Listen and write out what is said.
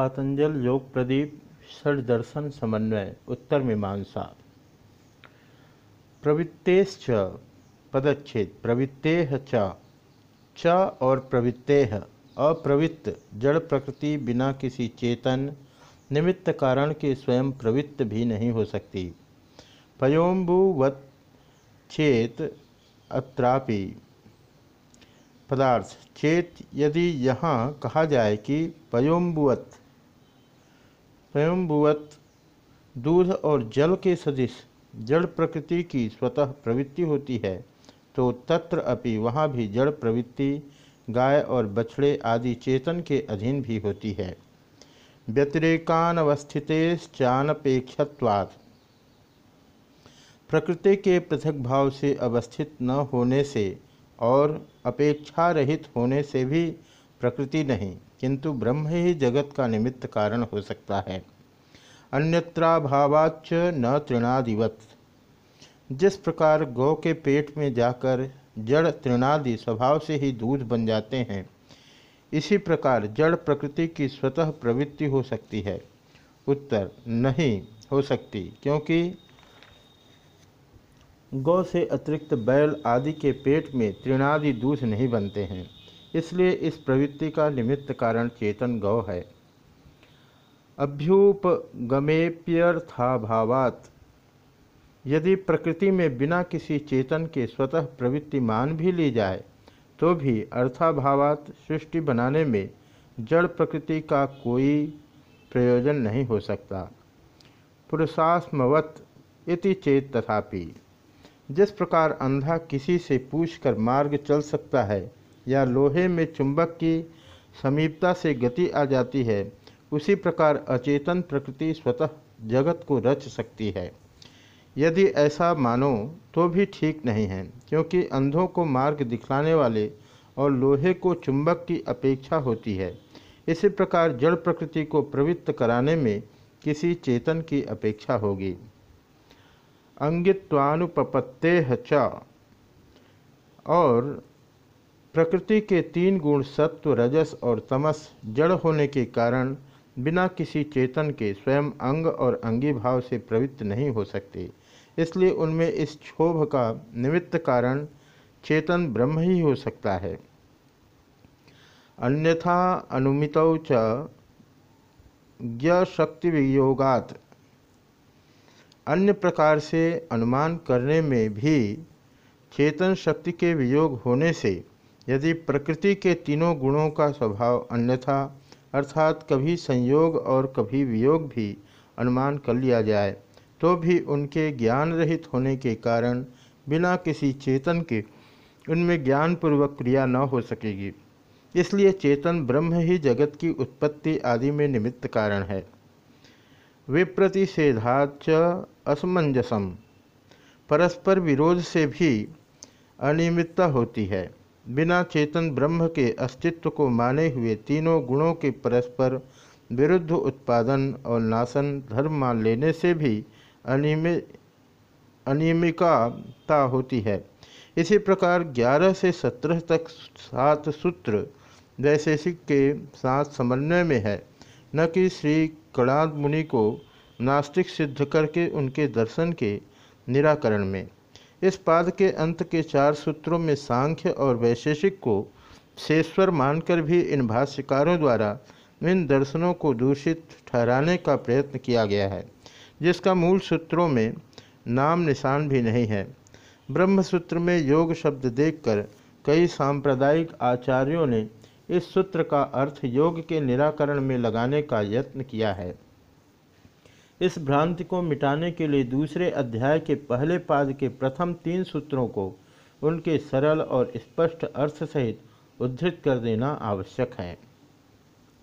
पातंजल, योग प्रदीप षडदर्शन समन्वय, उत्तर मीमांसा। प्रवृत्तेश्च पदच्छेद प्रवृत्तेह च। च और प्रवृत्तेह अप्रवृत्त, जड़ प्रकृति बिना किसी चेतन, निमित्त कारण के स्वयं प्रवृत्त भी नहीं हो सकती। पयोम्बुवत चेत अत्रापि। पदार्थ, चेत यदि यहाँ कहा जाए कि पयोम्बुवत पयोम्बुवत दूध और जल के सदिश जड़ प्रकृति की स्वतः प्रवृत्ति होती है तो तत्र अपि वहाँ भी जड़ प्रवृत्ति, गाय और बछड़े आदि चेतन के अधीन भी होती है। व्यतिरेकानवस्थितेश्चानपेक्षत्वात्। प्रकृति के पृथक भाव से अवस्थित न होने से और अपेक्षा रहित होने से भी प्रकृति नहीं, किंतु ब्रह्म ही जगत का निमित्त कारण हो सकता है। अन्यत्राभावाच न तृणादिवत। जिस प्रकार गौ के पेट में जाकर जड़ तृणादि स्वभाव से ही दूध बन जाते हैं, इसी प्रकार जड़ प्रकृति की स्वतः प्रवृत्ति हो सकती है। उत्तर, नहीं हो सकती, क्योंकि गौ से अतिरिक्त बैल आदि के पेट में तृणादि दूध नहीं बनते हैं। इसलिए इस प्रवृत्ति का निमित्त कारण चेतन गौ है। अभ्युपगमेप्यर्थाभावात। यदि प्रकृति में बिना किसी चेतन के स्वतः प्रवृत्ति मान भी ली जाए तो भी अर्थाभावात सृष्टि बनाने में जड़ प्रकृति का कोई प्रयोजन नहीं हो सकता। पुरुषास्मवत इति चेत तथापि। जिस प्रकार अंधा किसी से पूछकर मार्ग चल सकता है या लोहे में चुंबक की समीपता से गति आ जाती है, उसी प्रकार अचेतन प्रकृति स्वतः जगत को रच सकती है। यदि ऐसा मानो तो भी ठीक नहीं है, क्योंकि अंधों को मार्ग दिखलाने वाले और लोहे को चुंबक की अपेक्षा होती है। इसी प्रकार जड़ प्रकृति को प्रवृत्त कराने में किसी चेतन की अपेक्षा होगी। अंगित्वानुपपत्ते च। और प्रकृति के तीन गुण सत्व, रजस और तमस जड़ होने के कारण बिना किसी चेतन के स्वयं अंग और अंगी भाव से प्रवृत्त नहीं हो सकते। इसलिए उनमें इस क्षोभ का निमित्त कारण चेतन ब्रह्म ही हो सकता है। अन्यथा अनुमित शक्ति वियोगात अन्य प्रकार से अनुमान करने में भी चेतन शक्ति के वियोग होने से यदि प्रकृति के तीनों गुणों का स्वभाव अन्यथा, अर्थात कभी संयोग और कभी वियोग भी अनुमान कर लिया जाए तो भी उनके ज्ञान रहित होने के कारण बिना किसी चेतन के उनमें ज्ञानपूर्वक क्रिया न हो सकेगी। इसलिए चेतन ब्रह्म ही जगत की उत्पत्ति आदि में निमित्त कारण है। विप्रतिषेधाच असमंजसम। परस्पर विरोध से भी अनियमितता होती है। बिना चेतन ब्रह्म के अस्तित्व को माने हुए तीनों गुणों के परस्पर विरुद्ध उत्पादन और नाशन धर्म मान लेने से भी अनियमित अनियमिकाता होती है। इसी प्रकार 11 से 17 तक सात सूत्र वैशेषिक के साथ समन्वय में है। न कि श्री कणाद मुनि को नास्तिक सिद्ध करके उनके दर्शन के निराकरण में। इस पाद के अंत के चार सूत्रों में सांख्य और वैशेषिक को शेश्वर मानकर भी इन भाष्यकारों द्वारा इन दर्शनों को दूषित ठहराने का प्रयत्न किया गया है, जिसका मूल सूत्रों में नाम निशान भी नहीं है। ब्रह्म सूत्र में योग शब्द देखकर कई सांप्रदायिक आचार्यों ने इस सूत्र का अर्थ योग के निराकरण में लगाने का यत्न किया है। इस भ्रांति को मिटाने के लिए दूसरे अध्याय के पहले पाद के प्रथम तीन सूत्रों को उनके सरल और स्पष्ट अर्थ सहित उद्धृत कर देना आवश्यक है।